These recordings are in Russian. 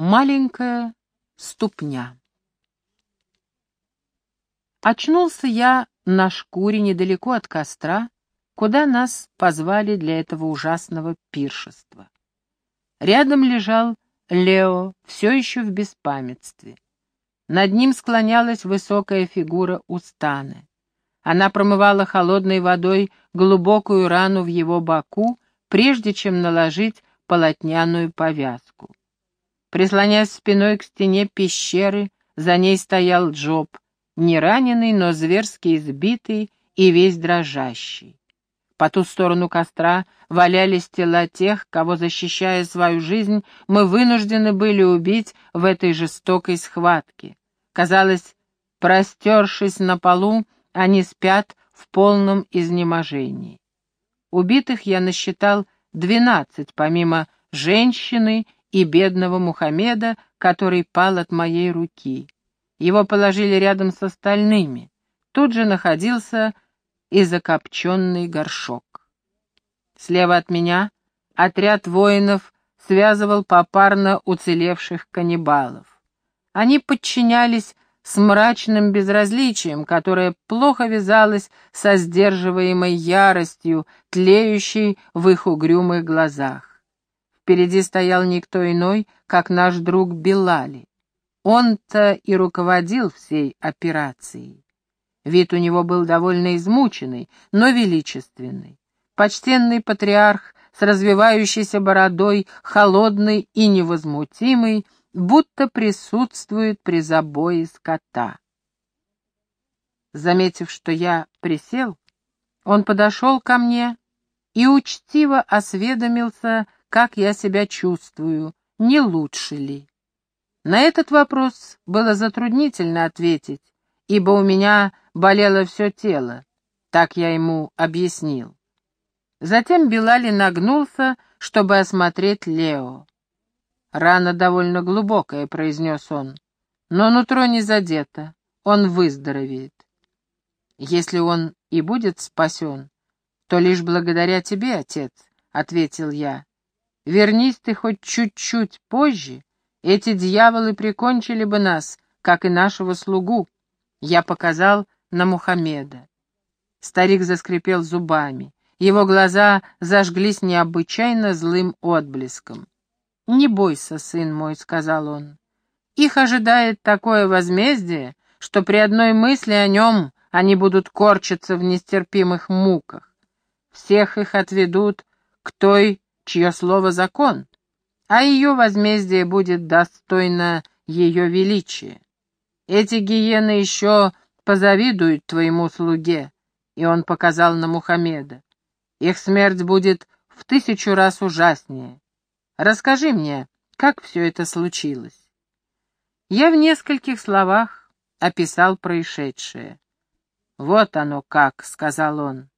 Маленькая ступня. Очнулся я на шкуре недалеко от костра, куда нас позвали для этого ужасного пиршества. Рядом лежал Лео, все еще в беспамятстве. Над ним склонялась высокая фигура Устаны. Она промывала холодной водой глубокую рану в его боку, прежде чем наложить полотняную повязку. Прислонясь спиной к стене пещеры, за ней стоял Джоб, не раненый, но зверски избитый и весь дрожащий. По ту сторону костра валялись тела тех, кого, защищая свою жизнь, мы вынуждены были убить в этой жестокой схватке. Казалось, простершись на полу, они спят в полном изнеможении. Убитых я насчитал двенадцать, помимо женщины и бедного Мухаммеда, который пал от моей руки. Его положили рядом с остальными. Тут же находился и закопченный горшок. Слева от меня отряд воинов связывал попарно уцелевших каннибалов. Они подчинялись с мрачным безразличием, которое плохо вязалось со сдерживаемой яростью, тлеющей в их угрюмых глазах. Впереди стоял никто иной, как наш друг Белали. Он-то и руководил всей операцией. Вид у него был довольно измученный, но величественный. Почтенный патриарх с развивающейся бородой, холодный и невозмутимый, будто присутствует при забое скота. Заметив, что я присел, он подошел ко мне и учтиво осведомился, как я себя чувствую, не лучше ли. На этот вопрос было затруднительно ответить, ибо у меня болело все тело, так я ему объяснил. Затем Белали нагнулся, чтобы осмотреть Лео. «Рана довольно глубокая», — произнес он, — «но нутро не задето, он выздоровеет. Если он и будет спасен, то лишь благодаря тебе, отец», — ответил я. Вернись ты хоть чуть-чуть позже, эти дьяволы прикончили бы нас, как и нашего слугу. Я показал на Мухаммеда. Старик заскрипел зубами. Его глаза зажглись необычайно злым отблеском. «Не бойся, сын мой», — сказал он. «Их ожидает такое возмездие, что при одной мысли о нем они будут корчиться в нестерпимых муках. Всех их отведут к той чье слово закон, а ее возмездие будет достойно ее величия. Эти гиены еще позавидуют твоему слуге, и он показал на Мухаммеда. Их смерть будет в тысячу раз ужаснее. Расскажи мне, как все это случилось. Я в нескольких словах описал происшедшее. «Вот оно как», — сказал он.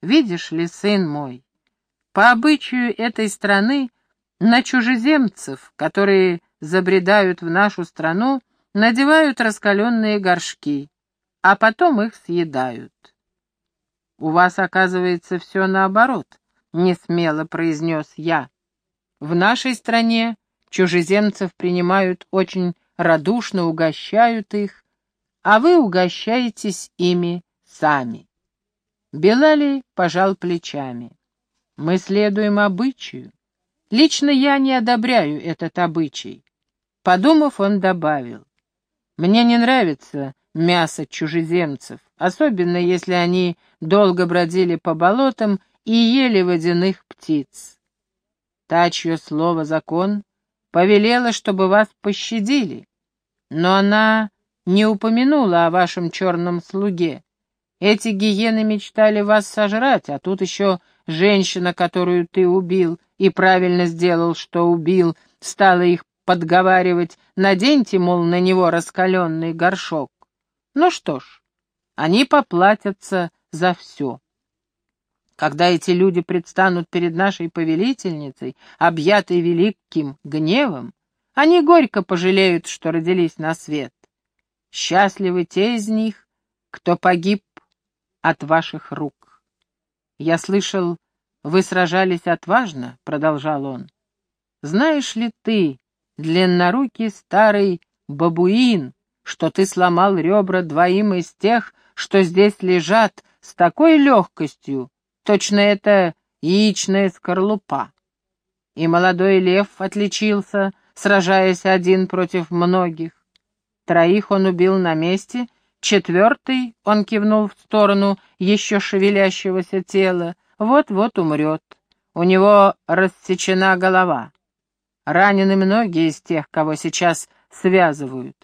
«Видишь ли, сын мой, по обычаю этой страны на чужеземцев, которые забредают в нашу страну, надевают раскаленные горшки, а потом их съедают. «У вас, оказывается, все наоборот», — несмело произнес я. «В нашей стране чужеземцев принимают очень радушно, угощают их, а вы угощаетесь ими сами». Белали пожал плечами. Мы следуем обычаю. Лично я не одобряю этот обычай. Подумав, он добавил. Мне не нравится мясо чужеземцев, особенно если они долго бродили по болотам и ели водяных птиц. Та, чье слово закон, повелела, чтобы вас пощадили, но она не упомянула о вашем черном слуге. Эти гиены мечтали вас сожрать, а тут еще Женщина, которую ты убил, и правильно сделал, что убил, стала их подговаривать, наденьте, мол, на него раскаленный горшок. Ну что ж, они поплатятся за все. Когда эти люди предстанут перед нашей повелительницей, объятой великим гневом, они горько пожалеют, что родились на свет. Счастливы те из них, кто погиб от ваших рук. «Я слышал, вы сражались отважно», — продолжал он. «Знаешь ли ты, длиннорукий старый бабуин, что ты сломал ребра двоим из тех, что здесь лежат, с такой легкостью, точно это яичная скорлупа. И молодой лев отличился, сражаясь один против многих. Троих он убил на месте, четвертый, он кивнул в сторону еще шевелящегося тела, вот-вот умрет. У него рассечена голова. Ранены многие из тех, кого сейчас связывают.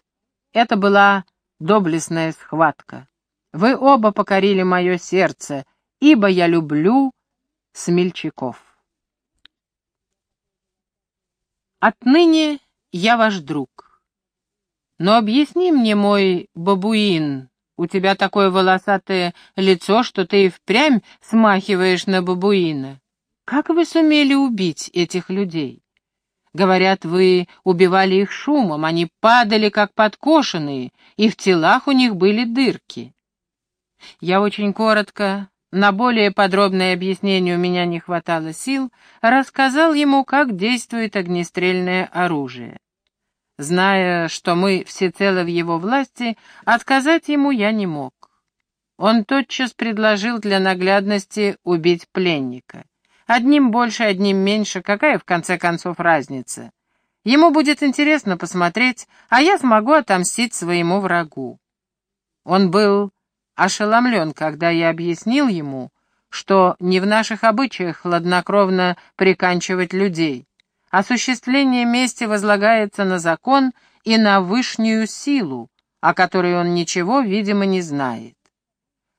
Это была доблестная схватка. Вы оба покорили мое сердце, ибо я люблю смельчаков. Отныне я ваш друг. Но объясни мне, мой бабуин, у тебя такое волосатое лицо, что ты и впрямь смахиваешь на бабуина. Как вы сумели убить этих людей? Говорят, вы убивали их шумом, они падали как подкошенные, и в телах у них были дырки. Я очень коротко, на более подробное объяснение у меня не хватало сил, рассказал ему, как действует огнестрельное оружие. Зная, что мы всецело в его власти, отказать ему я не мог. Он тотчас предложил для наглядности убить пленника. Одним больше, одним меньше, какая в конце концов разница? Ему будет интересно посмотреть, а я смогу отомстить своему врагу. Он был ошеломлен, когда я объяснил ему, что не в наших обычаях хладнокровно приканчивать людей. Осуществление мести возлагается на закон и на вышнюю силу, о которой он ничего, видимо, не знает.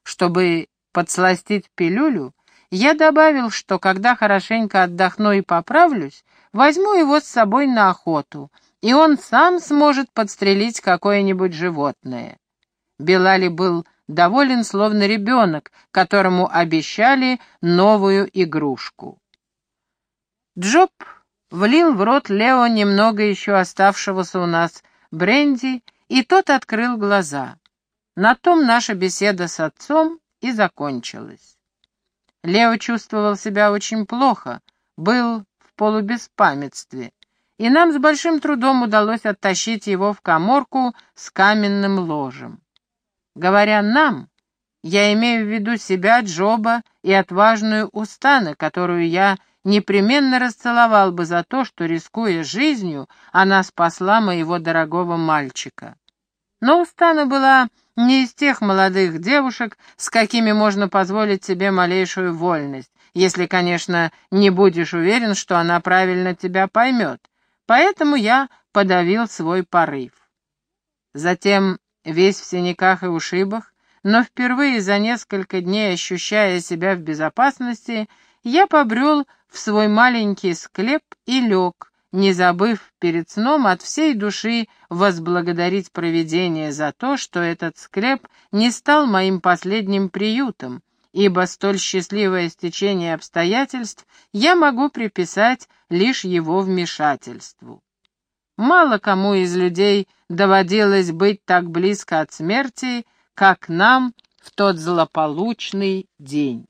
Чтобы подсластить пилюлю, я добавил, что когда хорошенько отдохну и поправлюсь, возьму его с собой на охоту, и он сам сможет подстрелить какое-нибудь животное. Белали был доволен, словно ребенок, которому обещали новую игрушку. Джоб влил в рот Лео немного еще оставшегося у нас бренди, и тот открыл глаза. На том наша беседа с отцом и закончилась. Лео чувствовал себя очень плохо, был в полубеспамятстве, и нам с большим трудом удалось оттащить его в коморку с каменным ложем. Говоря «нам», я имею в виду себя, Джоба и отважную Устана, которую я непременно расцеловал бы за то, что, рискуя жизнью, она спасла моего дорогого мальчика. Но Устана была не из тех молодых девушек, с какими можно позволить себе малейшую вольность, если, конечно, не будешь уверен, что она правильно тебя поймет. Поэтому я подавил свой порыв. Затем, весь в синяках и ушибах, но впервые за несколько дней ощущая себя в безопасности, я побрел в свой маленький склеп и лег, не забыв перед сном от всей души возблагодарить провидение за то, что этот склеп не стал моим последним приютом, ибо столь счастливое стечение обстоятельств я могу приписать лишь его вмешательству. Мало кому из людей доводилось быть так близко от смерти, как нам в тот злополучный день.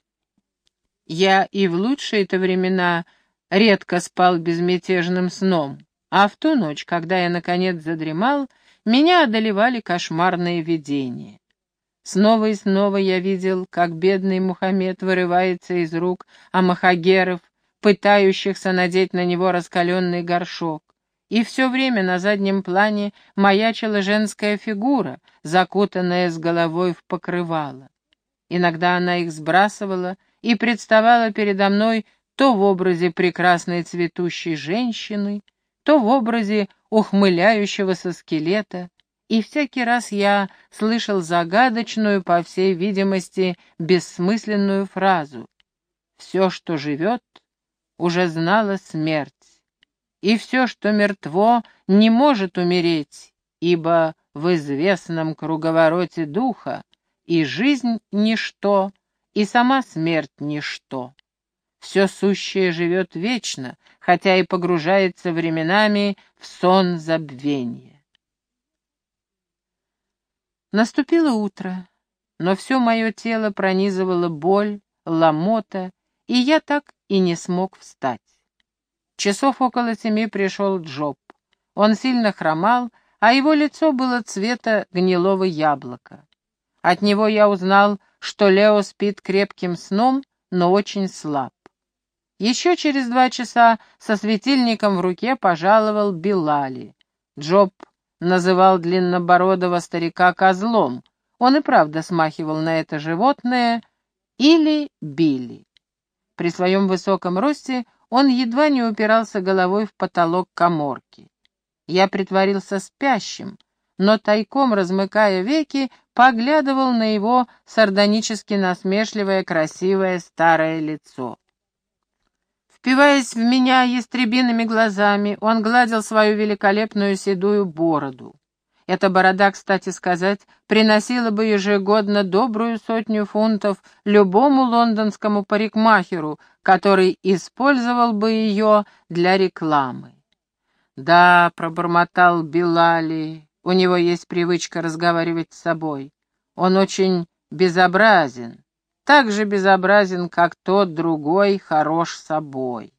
Я и в лучшие-то времена редко спал безмятежным сном, а в ту ночь, когда я, наконец, задремал, меня одолевали кошмарные видения. Снова и снова я видел, как бедный Мухаммед вырывается из рук амахагеров, пытающихся надеть на него раскаленный горшок. И все время на заднем плане маячила женская фигура, закутанная с головой в покрывало. Иногда она их сбрасывала и представала передо мной то в образе прекрасной цветущей женщины, то в образе ухмыляющегося скелета, и всякий раз я слышал загадочную, по всей видимости, бессмысленную фразу «Все, что живет, уже знало смерть, и все, что мертво, не может умереть, ибо в известном круговороте духа и жизнь — ничто, и сама смерть — ничто». Все сущее живет вечно, хотя и погружается временами в сон забвения. Наступило утро, но все мое тело пронизывало боль, ломота, и я так и не смог встать. Часов около семи пришел Джоб. Он сильно хромал, а его лицо было цвета гнилого яблока. От него я узнал, что Лео спит крепким сном, но очень слаб. Еще через два часа со светильником в руке пожаловал Билали. Джоб называл длиннобородого старика козлом. Он и правда смахивал на это животное или Билли. При своем высоком росте он едва не упирался головой в потолок коморки. Я притворился спящим, но тайком, размыкая веки, поглядывал на его сардонически насмешливое красивое старое лицо. Впиваясь в меня ястребиными глазами, он гладил свою великолепную седую бороду. Эта борода, кстати сказать, приносила бы ежегодно добрую сотню фунтов любому лондонскому парикмахеру, который использовал бы ее для рекламы. «Да», — пробормотал Билали, — «у него есть привычка разговаривать с собой. Он очень безобразен, так же безобразен, как тот другой хорош собой.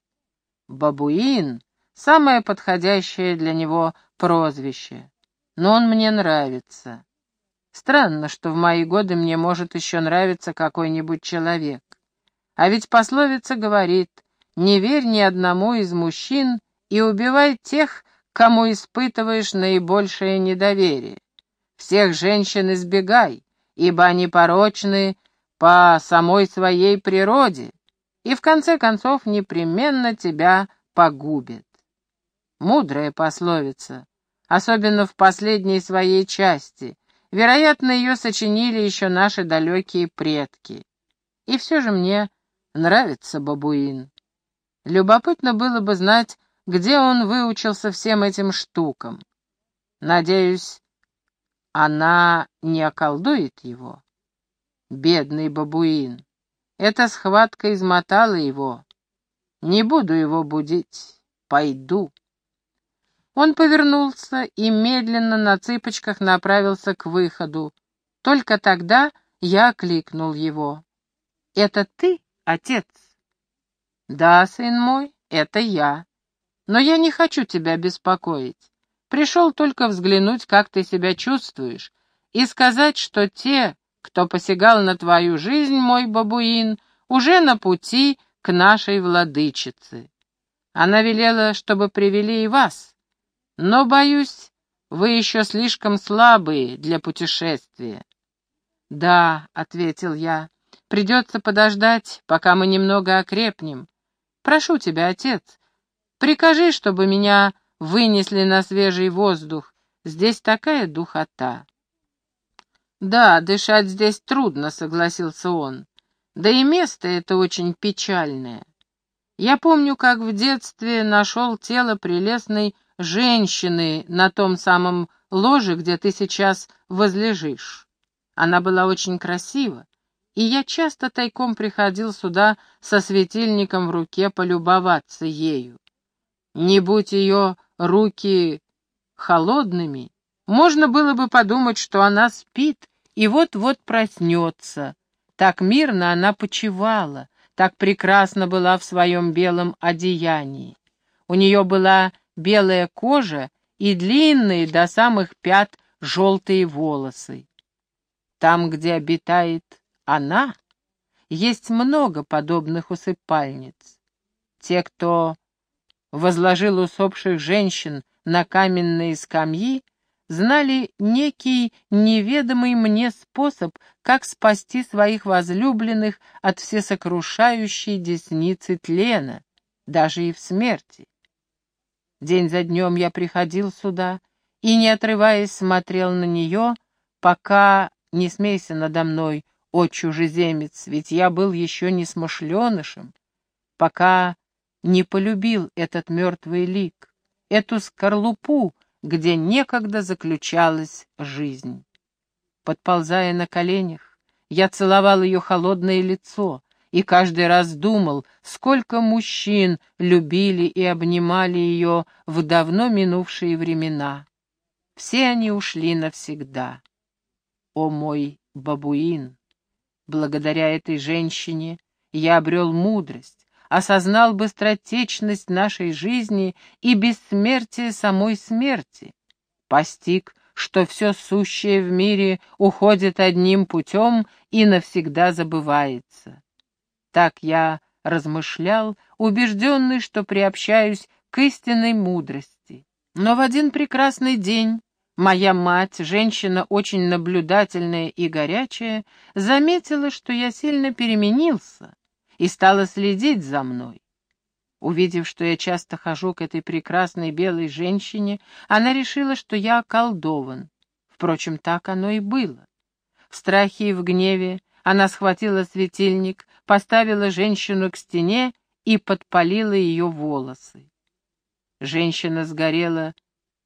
Бабуин — самое подходящее для него прозвище, но он мне нравится. Странно, что в мои годы мне может еще нравиться какой-нибудь человек. А ведь пословица говорит, не верь ни одному из мужчин и убивай тех, кому испытываешь наибольшее недоверие. Всех женщин избегай, ибо они порочны по самой своей природе и в конце концов непременно тебя погубит. Мудрая пословица, особенно в последней своей части. Вероятно, ее сочинили еще наши далекие предки. И все же мне нравится бабуин. Любопытно было бы знать, где он выучился всем этим штукам. Надеюсь, она не околдует его. Бедный бабуин. Эта схватка измотала его. Не буду его будить. Пойду. Он повернулся и медленно на цыпочках направился к выходу. Только тогда я окликнул его. «Это ты, отец?» «Да, сын мой, это я. Но я не хочу тебя беспокоить. Пришел только взглянуть, как ты себя чувствуешь, и сказать, что те, кто посягал на твою жизнь, мой бабуин, уже на пути к нашей владычице. Она велела, чтобы привели и вас, но, боюсь, вы еще слишком слабые для путешествия. «Да», — ответил я, — «придется подождать, пока мы немного окрепнем. Прошу тебя, отец, прикажи, чтобы меня вынесли на свежий воздух. Здесь такая духота». «Да, дышать здесь трудно», — согласился он. «Да и место это очень печальное. Я помню, как в детстве нашел тело прелестной женщины на том самом ложе, где ты сейчас возлежишь. Она была очень красива, и я часто тайком приходил сюда со светильником в руке полюбоваться ею. Не будь ее руки холодными, можно было бы подумать, что она спит и вот-вот проснется. Так мирно она почивала, так прекрасно была в своем белом одеянии. У нее была белая кожа и длинные до самых пят желтые волосы. Там, где обитает она, есть много подобных усыпальниц. Те, кто возложил усопших женщин на каменные скамьи, знали некий неведомый мне способ, как спасти своих возлюбленных от всесокрушающей десницы тлена, даже и в смерти. День за днем я приходил сюда и, не отрываясь, смотрел на нее, пока, не смейся надо мной, о чужеземец, ведь я был еще не смышленышем, пока не полюбил этот мертвый лик, эту скорлупу, где некогда заключалась жизнь. Подползая на коленях, я целовал ее холодное лицо и каждый раз думал, сколько мужчин любили и обнимали ее в давно минувшие времена. Все они ушли навсегда. О мой бабуин! Благодаря этой женщине я обрел мудрость, осознал быстротечность нашей жизни и бессмертие самой смерти, постиг, что все сущее в мире уходит одним путем и навсегда забывается. Так я размышлял, убежденный, что приобщаюсь к истинной мудрости. Но в один прекрасный день моя мать, женщина очень наблюдательная и горячая, заметила, что я сильно переменился и стала следить за мной. Увидев, что я часто хожу к этой прекрасной белой женщине, она решила, что я околдован. Впрочем, так оно и было. В страхе и в гневе она схватила светильник, поставила женщину к стене и подпалила ее волосы. Женщина сгорела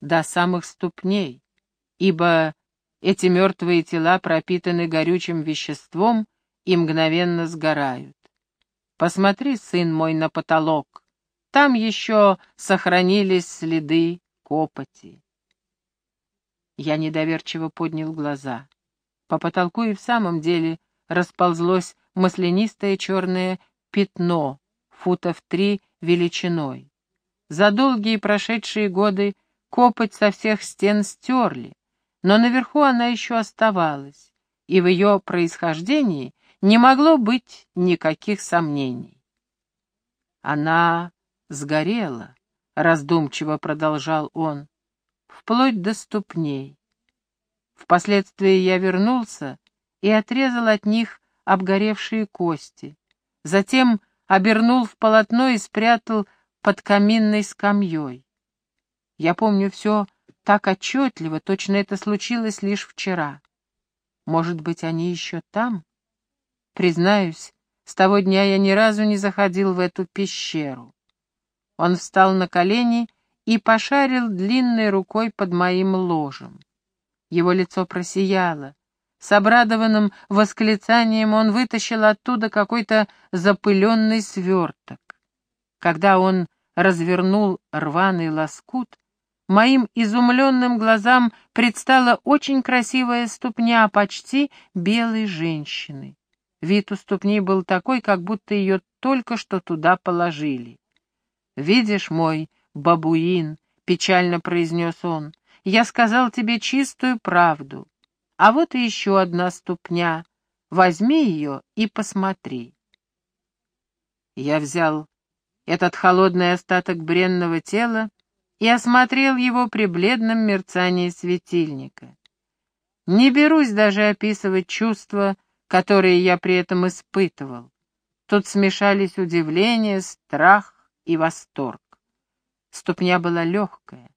до самых ступней, ибо эти мертвые тела пропитаны горючим веществом и мгновенно сгорают. Посмотри, сын мой, на потолок. Там еще сохранились следы копоти. Я недоверчиво поднял глаза. По потолку и в самом деле расползлось маслянистое черное пятно, футов три величиной. За долгие прошедшие годы копоть со всех стен стерли, но наверху она еще оставалась, и в ее происхождении не могло быть никаких сомнений. Она сгорела, — раздумчиво продолжал он, — вплоть до ступней. Впоследствии я вернулся и отрезал от них обгоревшие кости, затем обернул в полотно и спрятал под каминной скамьей. Я помню все так отчетливо, точно это случилось лишь вчера. Может быть, они еще там? Признаюсь, с того дня я ни разу не заходил в эту пещеру. Он встал на колени и пошарил длинной рукой под моим ложем. Его лицо просияло. С обрадованным восклицанием он вытащил оттуда какой-то запыленный сверток. Когда он развернул рваный лоскут, моим изумленным глазам предстала очень красивая ступня почти белой женщины. Вид у ступни был такой, как будто ее только что туда положили. «Видишь, мой бабуин», — печально произнес он, — «я сказал тебе чистую правду. А вот и еще одна ступня. Возьми ее и посмотри». Я взял этот холодный остаток бренного тела и осмотрел его при бледном мерцании светильника. Не берусь даже описывать чувства, которые я при этом испытывал. Тут смешались удивление, страх, и восторг. Ступня была легкая,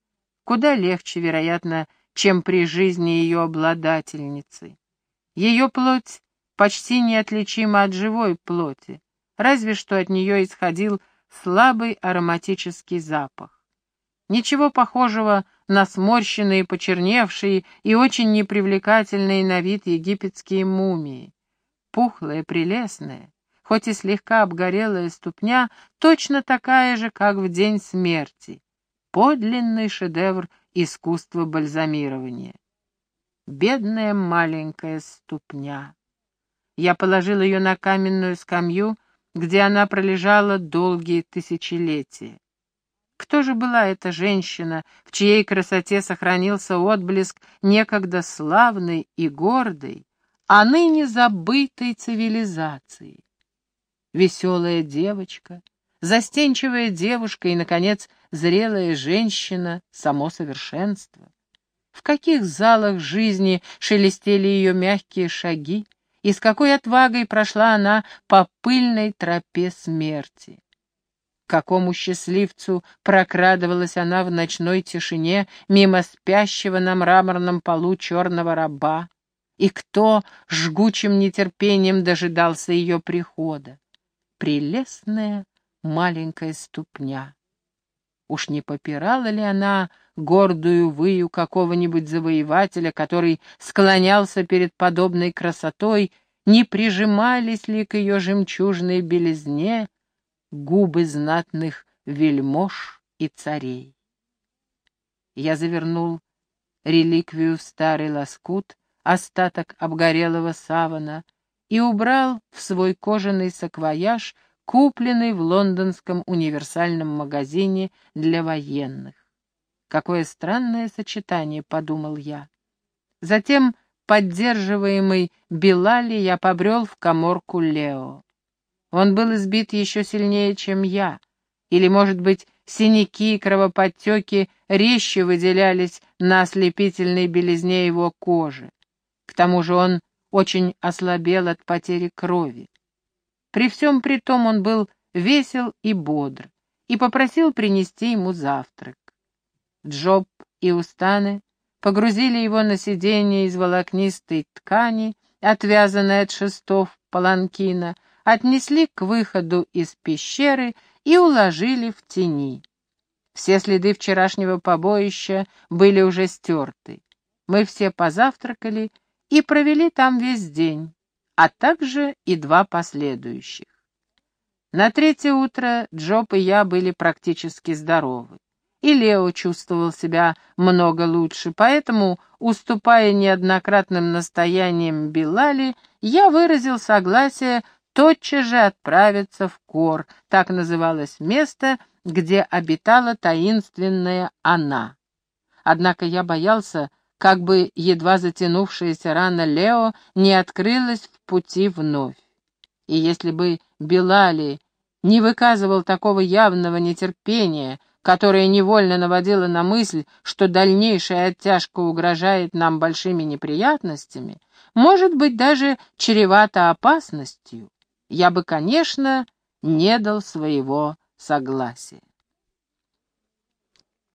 куда легче, вероятно, чем при жизни ее обладательницы. Ее плоть почти неотличима от живой плоти, разве что от нее исходил слабый ароматический запах. Ничего похожего на сморщенные, почерневшие и очень непривлекательные на вид египетские мумии. Пухлая, прелестная, хоть и слегка обгорелая ступня, точно такая же, как в день смерти. Подлинный шедевр искусства бальзамирования. Бедная маленькая ступня. Я положил ее на каменную скамью, где она пролежала долгие тысячелетия. Кто же была эта женщина, в чьей красоте сохранился отблеск некогда славной и гордой, а ныне забытой цивилизации? веселая девочка, застенчивая девушка и, наконец, зрелая женщина, само совершенство. В каких залах жизни шелестели ее мягкие шаги, и с какой отвагой прошла она по пыльной тропе смерти. Какому счастливцу прокрадывалась она в ночной тишине мимо спящего на мраморном полу черного раба, и кто жгучим нетерпением дожидался ее прихода прелестная маленькая ступня. Уж не попирала ли она гордую выю какого-нибудь завоевателя, который склонялся перед подобной красотой, не прижимались ли к ее жемчужной белизне губы знатных вельмож и царей? Я завернул реликвию в старый лоскут, остаток обгорелого савана, и убрал в свой кожаный саквояж купленный в лондонском универсальном магазине для военных. Какое странное сочетание, подумал я. Затем, поддерживаемый Билали, я побрел в коморку Лео. Он был избит еще сильнее, чем я, или, может быть, синяки и кровоподтеки резче выделялись на ослепительной белизне его кожи. К тому же он очень ослабел от потери крови. При всем при том он был весел и бодр, и попросил принести ему завтрак. Джоб и Устаны погрузили его на сиденье из волокнистой ткани, отвязанной от шестов паланкина, отнесли к выходу из пещеры и уложили в тени. Все следы вчерашнего побоища были уже стерты. Мы все позавтракали и провели там весь день, а также и два последующих. На третье утро Джоб и я были практически здоровы. И Лео чувствовал себя много лучше, поэтому, уступая неоднократным настояниям Билали, я выразил согласие тотчас же отправиться в Кор, так называлось место, где обитала таинственная она. Однако я боялся, как бы едва затянувшаяся рана Лео не открылась в пути вновь. И если бы Белали не выказывал такого явного нетерпения, которое невольно наводило на мысль, что дальнейшая оттяжка угрожает нам большими неприятностями, может быть, даже чревата опасностью, я бы, конечно, не дал своего согласия.